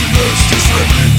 Emptiness just repeats